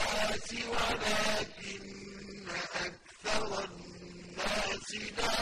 الناس ولكن أكثر الناس لا